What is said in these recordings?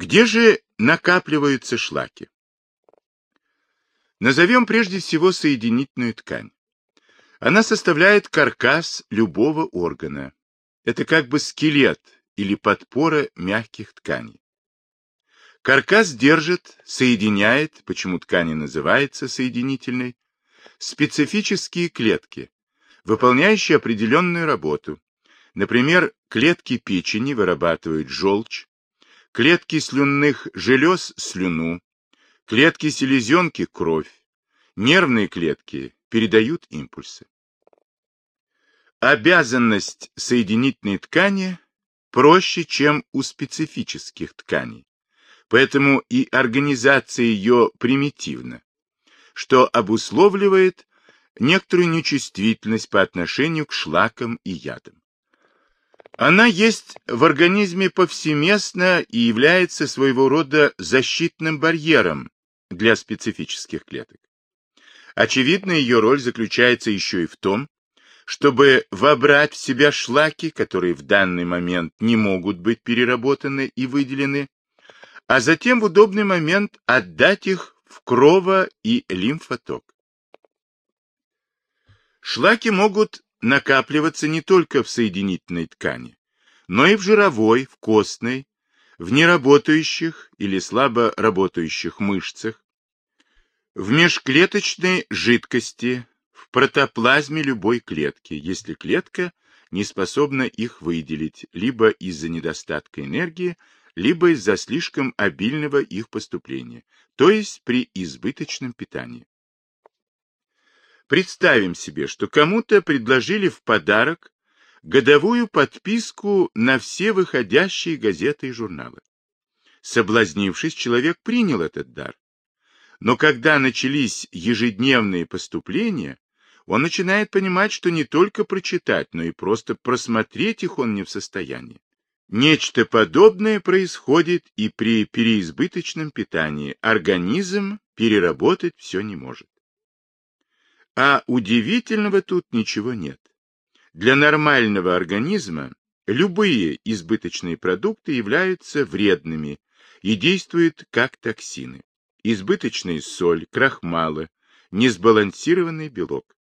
Где же накапливаются шлаки? Назовем прежде всего соединительную ткань. Она составляет каркас любого органа. Это как бы скелет или подпора мягких тканей. Каркас держит, соединяет, почему ткань называется соединительной, специфические клетки, выполняющие определенную работу. Например, клетки печени вырабатывают желчь, клетки слюнных желез – слюну, клетки селезенки – кровь, нервные клетки передают импульсы. Обязанность соединительной ткани проще, чем у специфических тканей, поэтому и организация ее примитивна, что обусловливает некоторую нечувствительность по отношению к шлакам и ядам. Она есть в организме повсеместно и является своего рода защитным барьером для специфических клеток. Очевидно, ее роль заключается еще и в том, чтобы вобрать в себя шлаки, которые в данный момент не могут быть переработаны и выделены, а затем в удобный момент отдать их в крово- и лимфоток. Шлаки могут накапливаться не только в соединительной ткани, но и в жировой, в костной, в неработающих или слабо работающих мышцах, в межклеточной жидкости, в протоплазме любой клетки, если клетка не способна их выделить либо из-за недостатка энергии, либо из-за слишком обильного их поступления, то есть при избыточном питании. Представим себе, что кому-то предложили в подарок годовую подписку на все выходящие газеты и журналы. Соблазнившись, человек принял этот дар. Но когда начались ежедневные поступления, он начинает понимать, что не только прочитать, но и просто просмотреть их он не в состоянии. Нечто подобное происходит и при переизбыточном питании. Организм переработать все не может. А удивительного тут ничего нет. Для нормального организма любые избыточные продукты являются вредными и действуют как токсины. Избыточная соль, крахмалы, несбалансированный белок.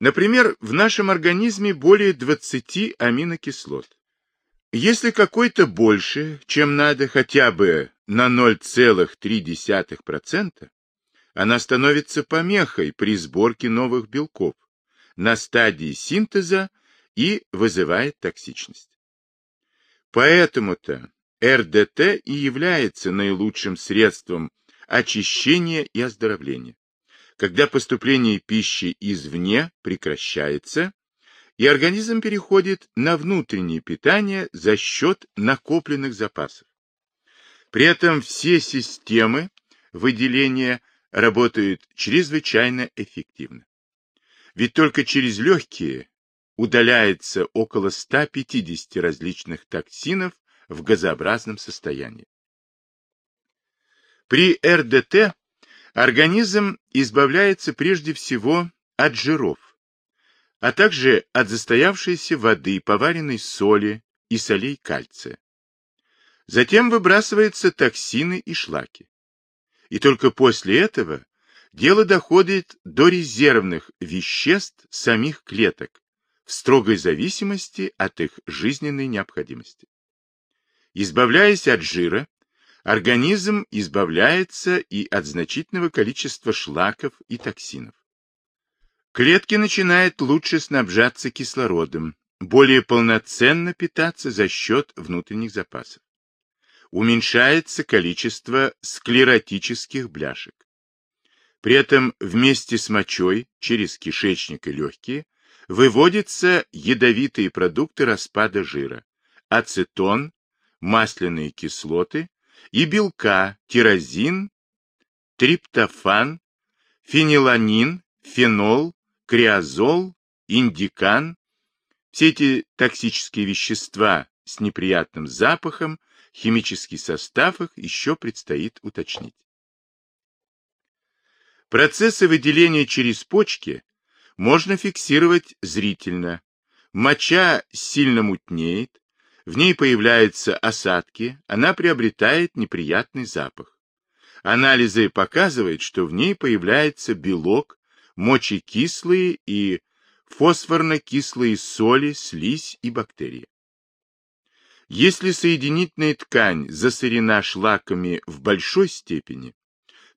Например, в нашем организме более 20 аминокислот. Если какой-то больше, чем надо хотя бы на 0,3%, она становится помехой при сборке новых белков на стадии синтеза и вызывает токсичность. Поэтому-то РДТ и является наилучшим средством очищения и оздоровления когда поступление пищи извне прекращается, и организм переходит на внутреннее питание за счет накопленных запасов. При этом все системы выделения работают чрезвычайно эффективно. Ведь только через легкие удаляется около 150 различных токсинов в газообразном состоянии. При РДТ Организм избавляется прежде всего от жиров, а также от застоявшейся воды, поваренной соли и солей кальция. Затем выбрасываются токсины и шлаки. И только после этого дело доходит до резервных веществ самих клеток в строгой зависимости от их жизненной необходимости. Избавляясь от жира, организм избавляется и от значительного количества шлаков и токсинов. Клетки начинают лучше снабжаться кислородом, более полноценно питаться за счет внутренних запасов. Уменьшается количество склеротических бляшек. При этом вместе с мочой через кишечник и легкие выводятся ядовитые продукты распада жира, ацетон, масляные кислоты, и белка тирозин, триптофан, фениланин, фенол, криозол, индикан. Все эти токсические вещества с неприятным запахом, химический состав их еще предстоит уточнить. Процессы выделения через почки можно фиксировать зрительно. Моча сильно мутнеет, в ней появляются осадки, она приобретает неприятный запах. Анализы показывают, что в ней появляется белок, мочекислые и фосфорно-кислые соли, слизь и бактерии. Если соединительная ткань засорена шлаками в большой степени,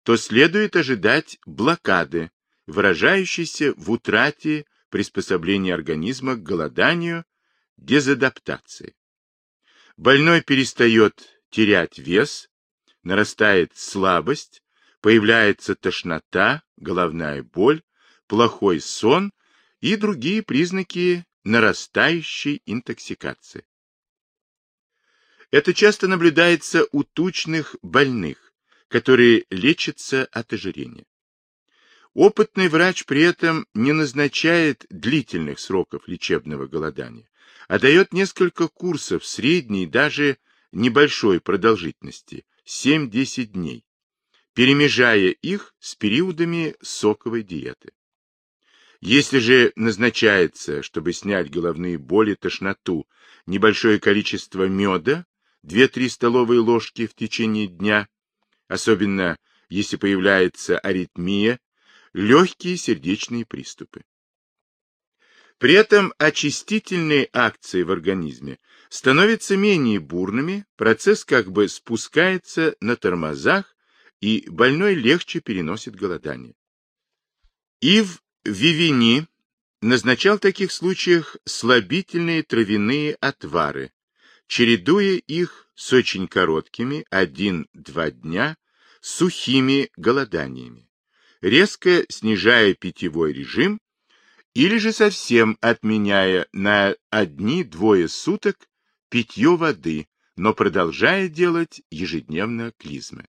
то следует ожидать блокады, выражающейся в утрате приспособления организма к голоданию, дезадаптации. Больной перестает терять вес, нарастает слабость, появляется тошнота, головная боль, плохой сон и другие признаки нарастающей интоксикации. Это часто наблюдается у тучных больных, которые лечатся от ожирения. Опытный врач при этом не назначает длительных сроков лечебного голодания, а дает несколько курсов средней, даже небольшой продолжительности, 7-10 дней, перемежая их с периодами соковой диеты. Если же назначается, чтобы снять головные боли, тошноту, небольшое количество меда, 2-3 столовые ложки в течение дня, особенно если появляется аритмия, легкие сердечные приступы. При этом очистительные акции в организме становятся менее бурными, процесс как бы спускается на тормозах, и больной легче переносит голодание. Ив Вивини назначал в таких случаях слабительные травяные отвары, чередуя их с очень короткими, 1-2 дня, сухими голоданиями, резко снижая питьевой режим или же совсем отменяя на одни-двое суток питье воды, но продолжая делать ежедневно клизмы.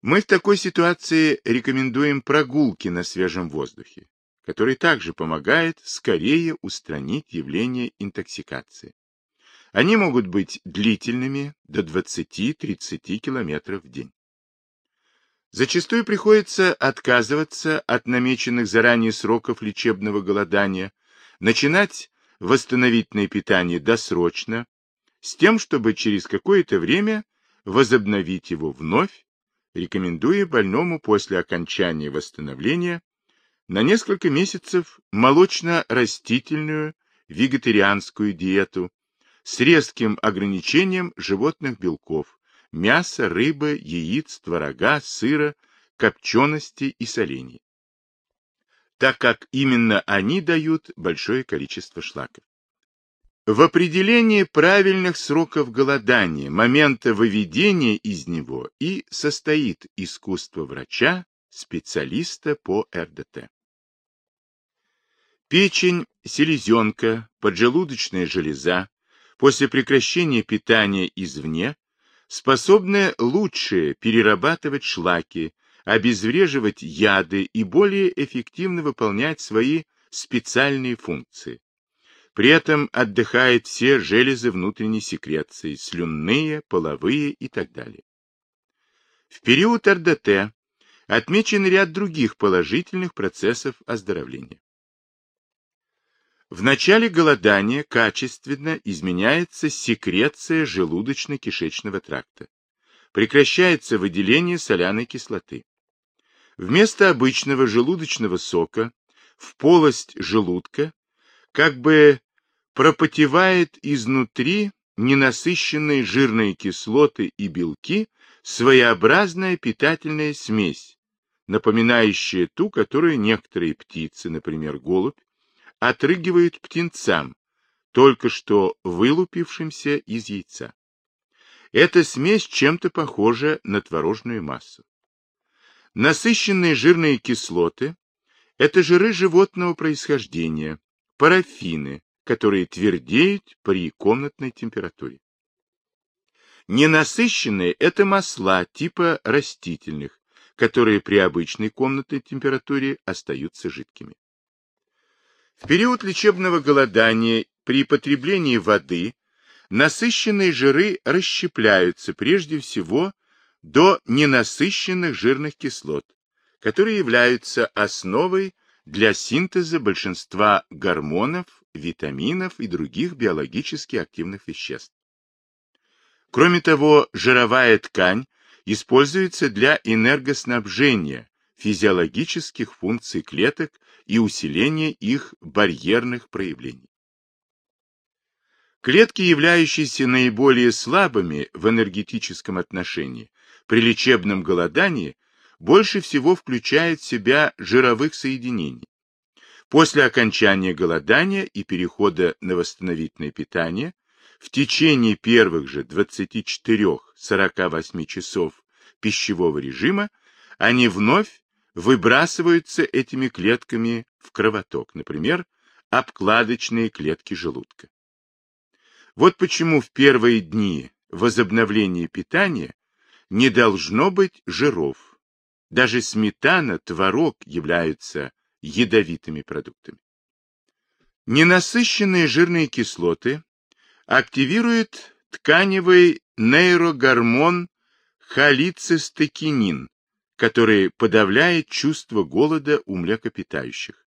Мы в такой ситуации рекомендуем прогулки на свежем воздухе, который также помогает скорее устранить явление интоксикации. Они могут быть длительными до 20-30 км в день. Зачастую приходится отказываться от намеченных заранее сроков лечебного голодания, начинать восстановительное питание досрочно, с тем, чтобы через какое-то время возобновить его вновь, рекомендуя больному после окончания восстановления на несколько месяцев молочно-растительную вегетарианскую диету с резким ограничением животных белков, мяса, рыбы, яиц, творога, сыра, копчености и солений, так как именно они дают большое количество шлаков. В определении правильных сроков голодания, момента выведения из него и состоит искусство врача, специалиста по РДТ. Печень, селезенка, поджелудочная железа после прекращения питания извне способны лучше перерабатывать шлаки, обезвреживать яды и более эффективно выполнять свои специальные функции. При этом отдыхают все железы внутренней секреции, слюнные, половые и так далее. В период РДТ отмечен ряд других положительных процессов оздоровления. В начале голодания качественно изменяется секреция желудочно-кишечного тракта. Прекращается выделение соляной кислоты. Вместо обычного желудочного сока в полость желудка как бы пропотевает изнутри ненасыщенные жирные кислоты и белки своеобразная питательная смесь, напоминающая ту, которую некоторые птицы, например, голубь, отрыгивают птенцам, только что вылупившимся из яйца. Эта смесь чем-то похожа на творожную массу. Насыщенные жирные кислоты – это жиры животного происхождения, парафины, которые твердеют при комнатной температуре. Ненасыщенные – это масла типа растительных, которые при обычной комнатной температуре остаются жидкими. В период лечебного голодания при потреблении воды насыщенные жиры расщепляются прежде всего до ненасыщенных жирных кислот, которые являются основой для синтеза большинства гормонов витаминов и других биологически активных веществ. Кроме того, жировая ткань используется для энергоснабжения физиологических функций клеток и усиления их барьерных проявлений. Клетки, являющиеся наиболее слабыми в энергетическом отношении, при лечебном голодании больше всего включают в себя жировых соединений. После окончания голодания и перехода на восстановительное питание в течение первых же 24-48 часов пищевого режима они вновь выбрасываются этими клетками в кровоток, например, обкладочные клетки желудка. Вот почему в первые дни возобновления питания не должно быть жиров. Даже сметана, творог являются ядовитыми продуктами. Ненасыщенные жирные кислоты активируют тканевый нейрогормон холецистекинин, который подавляет чувство голода у млекопитающих.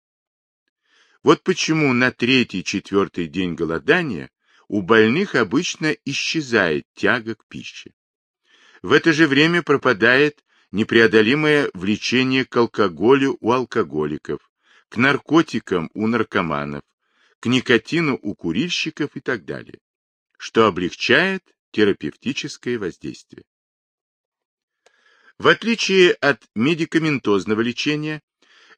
Вот почему на третий-четвертый день голодания у больных обычно исчезает тяга к пище. В это же время пропадает непреодолимое влечение к алкоголю у алкоголиков, к наркотикам у наркоманов, к никотину у курильщиков и так далее, что облегчает терапевтическое воздействие. В отличие от медикаментозного лечения,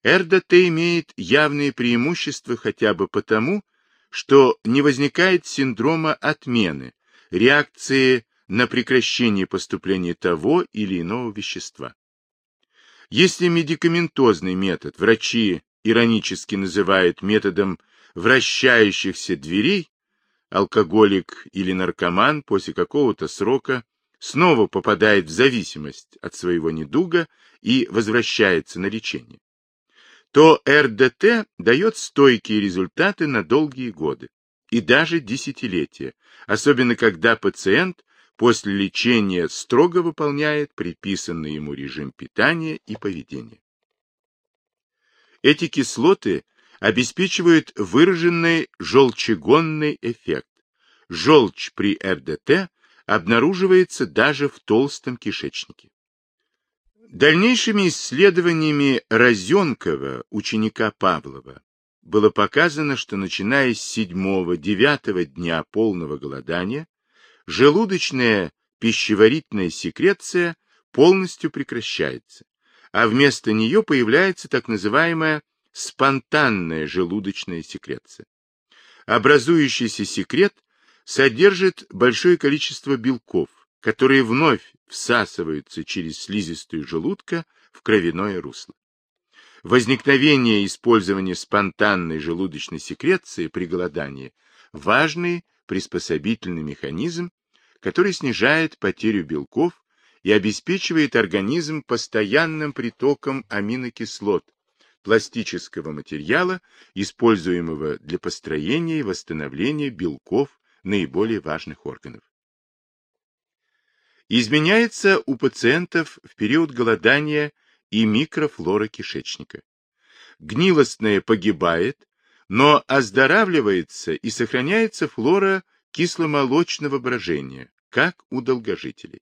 РДТ имеет явные преимущества хотя бы потому, что не возникает синдрома отмены, реакции на прекращение поступления того или иного вещества. Если медикаментозный метод врачи иронически называют методом вращающихся дверей, алкоголик или наркоман после какого-то срока снова попадает в зависимость от своего недуга и возвращается на лечение то РДТ дает стойкие результаты на долгие годы и даже десятилетия, особенно когда пациент после лечения строго выполняет предписанный ему режим питания и поведения. Эти кислоты обеспечивают выраженный желчегонный эффект. Желчь при РДТ обнаруживается даже в толстом кишечнике. Дальнейшими исследованиями Розенкова, ученика Павлова, было показано, что начиная с седьмого-девятого дня полного голодания, желудочная пищеварительная секреция полностью прекращается, а вместо нее появляется так называемая спонтанная желудочная секреция. Образующийся секрет содержит большое количество белков, которые вновь всасываются через слизистую желудка в кровяное русло. Возникновение и использование спонтанной желудочной секреции при голодании – важный приспособительный механизм, который снижает потерю белков и обеспечивает организм постоянным притоком аминокислот, пластического материала, используемого для построения и восстановления белков наиболее важных органов. Изменяется у пациентов в период голодания и микрофлора кишечника. Гнилостное погибает, но оздоравливается и сохраняется флора кисломолочного брожения, как у долгожителей.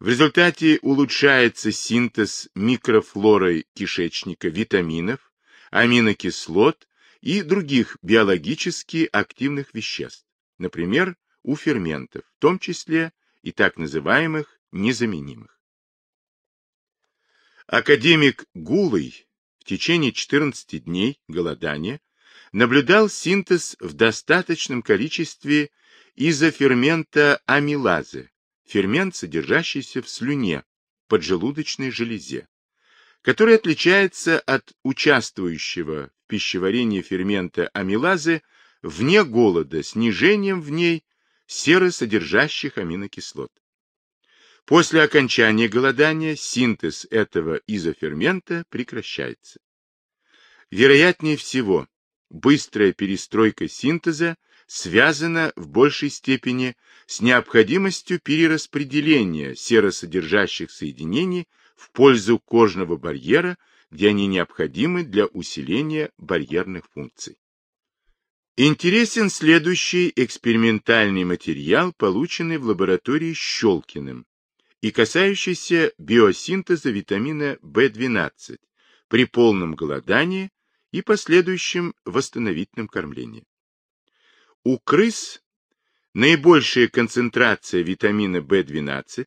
В результате улучшается синтез микрофлорой кишечника витаминов, аминокислот и других биологически активных веществ, например, у ферментов, в том числе и так называемых незаменимых. Академик Гулый в течение 14 дней голодания наблюдал синтез в достаточном количестве изофермента амилазы, фермент, содержащийся в слюне, поджелудочной железе, который отличается от участвующего в пищеварении фермента амилазы вне голода снижением в ней серосодержащих аминокислот. После окончания голодания синтез этого изофермента прекращается. Вероятнее всего, быстрая перестройка синтеза связана в большей степени с необходимостью перераспределения серосодержащих соединений в пользу кожного барьера, где они необходимы для усиления барьерных функций. Интересен следующий экспериментальный материал, полученный в лаборатории Щелкиным и касающийся биосинтеза витамина В12 при полном голодании и последующем восстановительном кормлении. У крыс наибольшая концентрация витамина В12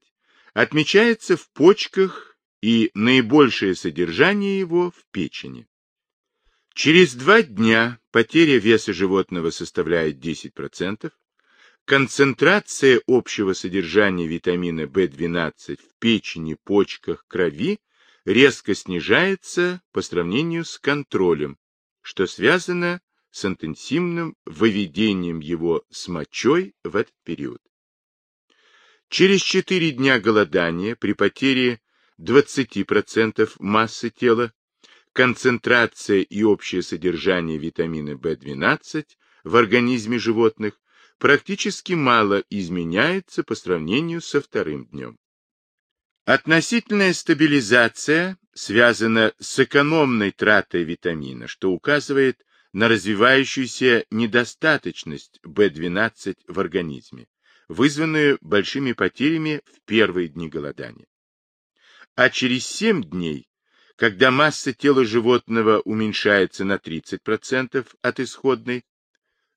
отмечается в почках и наибольшее содержание его в печени. Через два дня потеря веса животного составляет 10%, концентрация общего содержания витамина В12 в печени, почках, крови резко снижается по сравнению с контролем, что связано с интенсивным выведением его с мочой в этот период. Через 4 дня голодания при потере 20% массы тела концентрация и общее содержание витамина В12 в организме животных практически мало изменяется по сравнению со вторым днем. Относительная стабилизация связана с экономной тратой витамина, что указывает на развивающуюся недостаточность В12 в организме, вызванную большими потерями в первые дни голодания. А через 7 дней когда масса тела животного уменьшается на 30% от исходной,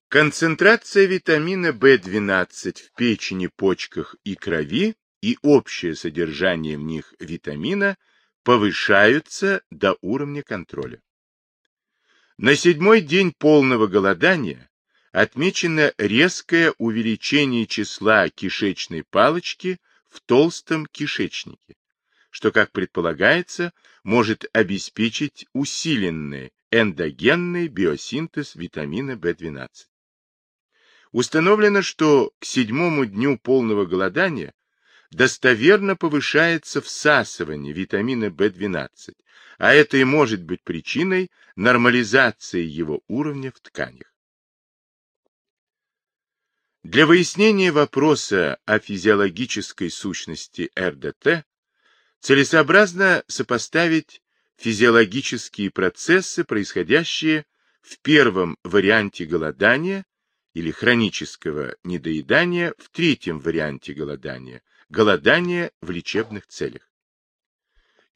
концентрация витамина В12 в печени, почках и крови и общее содержание в них витамина повышаются до уровня контроля. На седьмой день полного голодания отмечено резкое увеличение числа кишечной палочки в толстом кишечнике, что, как предполагается, может обеспечить усиленный эндогенный биосинтез витамина В12. Установлено, что к седьмому дню полного голодания достоверно повышается всасывание витамина В12, а это и может быть причиной нормализации его уровня в тканях. Для выяснения вопроса о физиологической сущности РДТ целесообразно сопоставить физиологические процессы, происходящие в первом варианте голодания или хронического недоедания, в третьем варианте голодания, голодания в лечебных целях.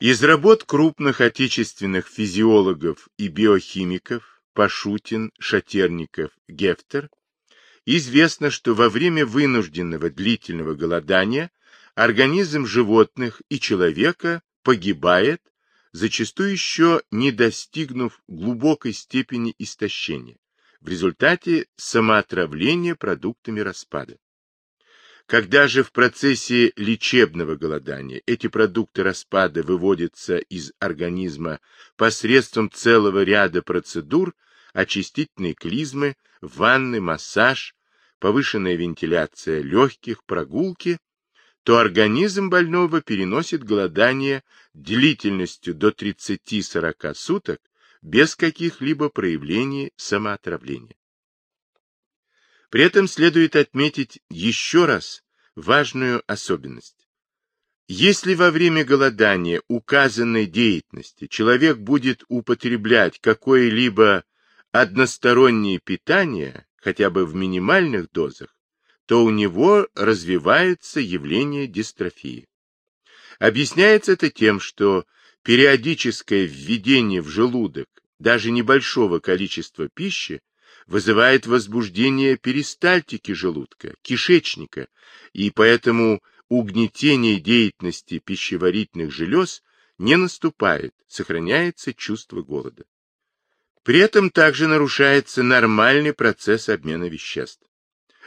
Из работ крупных отечественных физиологов и биохимиков Пашутин, Шатерников, Гефтер известно, что во время вынужденного длительного голодания организм животных и человека погибает, зачастую еще не достигнув глубокой степени истощения, в результате самоотравления продуктами распада. Когда же в процессе лечебного голодания эти продукты распада выводятся из организма посредством целого ряда процедур, очистительной клизмы, ванны, массаж, повышенная вентиляция легких, прогулки, то организм больного переносит голодание длительностью до 30-40 суток без каких-либо проявлений самоотравления. При этом следует отметить еще раз важную особенность. Если во время голодания указанной деятельности человек будет употреблять какое-либо одностороннее питание, хотя бы в минимальных дозах, то у него развивается явление дистрофии. Объясняется это тем, что периодическое введение в желудок даже небольшого количества пищи вызывает возбуждение перистальтики желудка, кишечника, и поэтому угнетение деятельности пищеварительных желез не наступает, сохраняется чувство голода. При этом также нарушается нормальный процесс обмена веществ.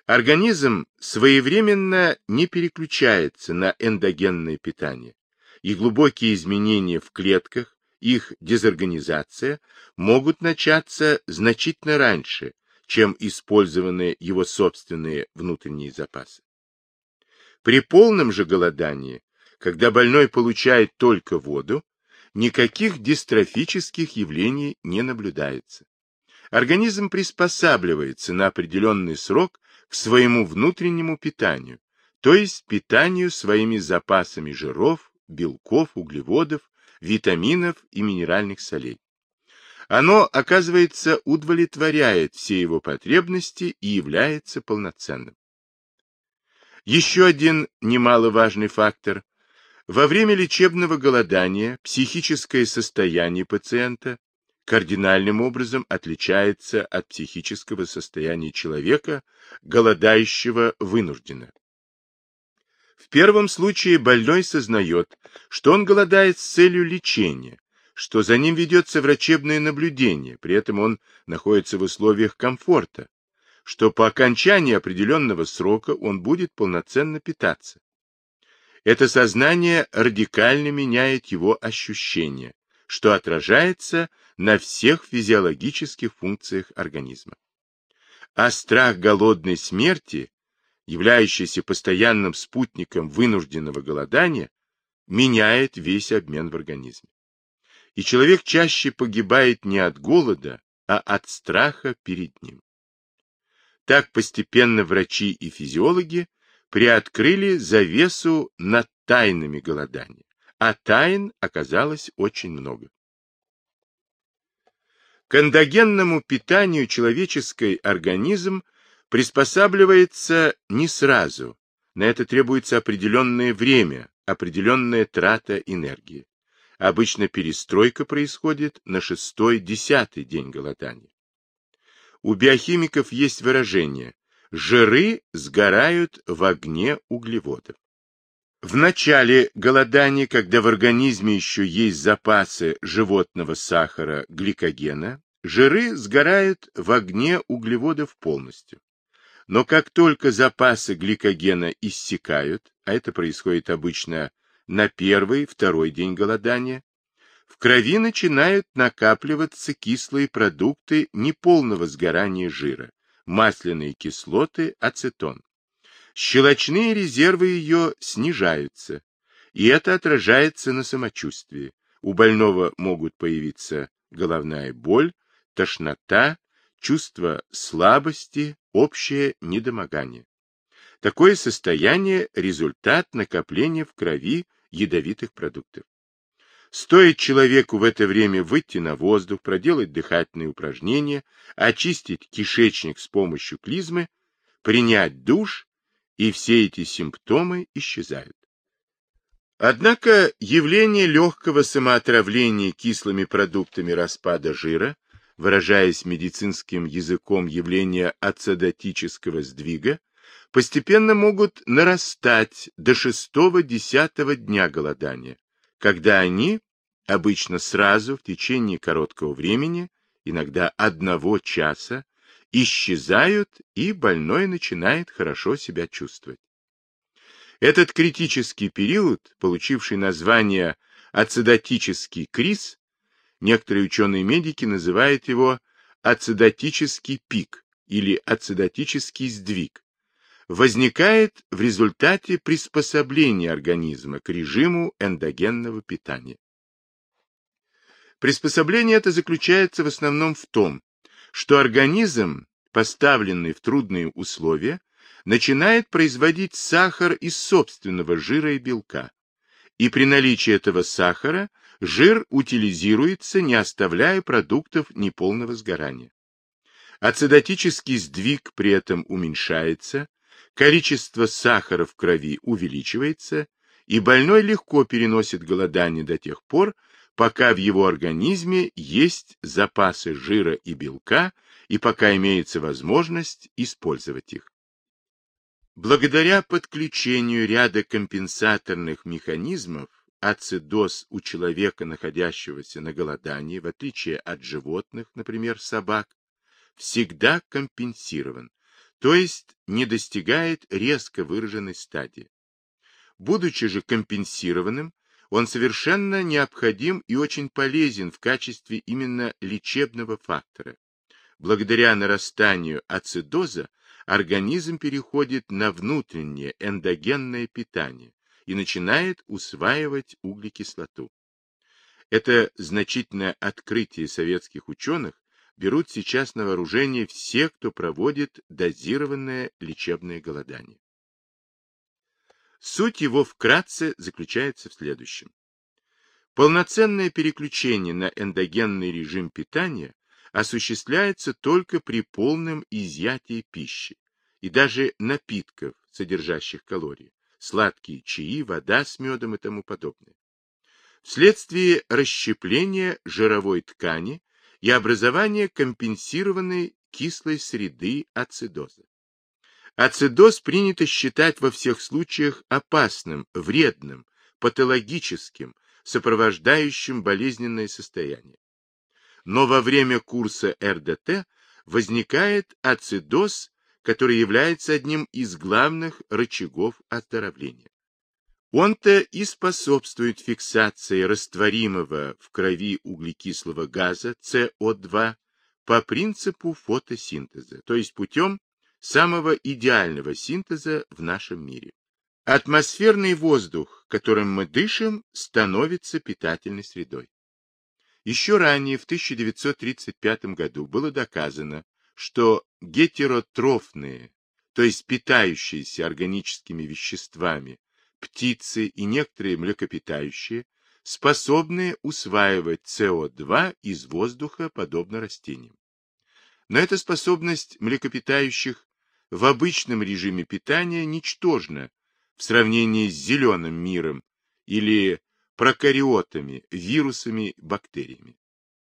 Организм своевременно не переключается на эндогенное питание, и глубокие изменения в клетках, их дезорганизация могут начаться значительно раньше, чем использованы его собственные внутренние запасы. При полном же голодании, когда больной получает только воду, никаких дистрофических явлений не наблюдается. Организм приспосабливается на определенный срок к своему внутреннему питанию, то есть питанию своими запасами жиров, белков, углеводов, витаминов и минеральных солей. оно, оказывается, удовлетворяет все его потребности и является полноценным. Еще один немаловажный фактор. Во время лечебного голодания психическое состояние пациента кардинальным образом отличается от психического состояния человека, голодающего вынужденно. В первом случае больной сознает, что он голодает с целью лечения, что за ним ведется врачебное наблюдение, при этом он находится в условиях комфорта, что по окончании определенного срока он будет полноценно питаться. Это сознание радикально меняет его ощущения, что отражается на всех физиологических функциях организма. А страх голодной смерти, являющийся постоянным спутником вынужденного голодания, меняет весь обмен в организме. И человек чаще погибает не от голода, а от страха перед ним. Так постепенно врачи и физиологи приоткрыли завесу над тайнами голодания, а тайн оказалось очень много. К эндогенному питанию человеческий организм приспосабливается не сразу. На это требуется определенное время, определенная трата энергии. Обычно перестройка происходит на шестой-десятый день голодания. У биохимиков есть выражение «жиры сгорают в огне углеводов». В начале голодания, когда в организме еще есть запасы животного сахара, гликогена, жиры сгорают в огне углеводов полностью. Но как только запасы гликогена иссякают, а это происходит обычно на первый, второй день голодания, в крови начинают накапливаться кислые продукты неполного сгорания жира, масляные кислоты, ацетон щелочные резервы ее снижаются, и это отражается на самочувствии. У больного могут появиться головная боль, тошнота, чувство слабости, общее недомогание. Такое состояние – результат накопления в крови ядовитых продуктов. Стоит человеку в это время выйти на воздух, проделать дыхательные упражнения, очистить кишечник с помощью клизмы, принять душ, и все эти симптомы исчезают. Однако явление легкого самоотравления кислыми продуктами распада жира, выражаясь медицинским языком явления ацидотического сдвига, постепенно могут нарастать до 6-10 дня голодания, когда они, обычно сразу в течение короткого времени, иногда одного часа, исчезают, и больной начинает хорошо себя чувствовать. Этот критический период, получивший название ацидотический криз, некоторые ученые-медики называют его ацидотический пик или ацидотический сдвиг, возникает в результате приспособления организма к режиму эндогенного питания. Приспособление это заключается в основном в том, что организм, поставленный в трудные условия, начинает производить сахар из собственного жира и белка. И при наличии этого сахара жир утилизируется, не оставляя продуктов неполного сгорания. Ацидотический сдвиг при этом уменьшается, количество сахара в крови увеличивается, и больной легко переносит голодание до тех пор, пока в его организме есть запасы жира и белка и пока имеется возможность использовать их. Благодаря подключению ряда компенсаторных механизмов ацидоз у человека, находящегося на голодании, в отличие от животных, например, собак, всегда компенсирован, то есть не достигает резко выраженной стадии. Будучи же компенсированным, он совершенно необходим и очень полезен в качестве именно лечебного фактора. Благодаря нарастанию ацидоза организм переходит на внутреннее эндогенное питание и начинает усваивать углекислоту. Это значительное открытие советских ученых берут сейчас на вооружение все, кто проводит дозированное лечебное голодание. Суть его вкратце заключается в следующем. Полноценное переключение на эндогенный режим питания осуществляется только при полном изъятии пищи и даже напитков, содержащих калории, сладкие чаи, вода с медом и тому подобное. Вследствие расщепления жировой ткани и образования компенсированной кислой среды ацидоза. Ацидоз принято считать во всех случаях опасным, вредным, патологическим, сопровождающим болезненное состояние. Но во время курса РДТ возникает ацидоз, который является одним из главных рычагов оздоровления. Он-то и способствует фиксации растворимого в крови углекислого газа СО2 по принципу фотосинтеза, то есть путем самого идеального синтеза в нашем мире. Атмосферный воздух, которым мы дышим, становится питательной средой. Еще ранее, в 1935 году, было доказано, что гетеротрофные, то есть питающиеся органическими веществами, птицы и некоторые млекопитающие способны усваивать СО2 из воздуха, подобно растениям. Но эта способность млекопитающих в обычном режиме питания ничтожна в сравнении с зеленым миром или прокариотами, вирусами, бактериями.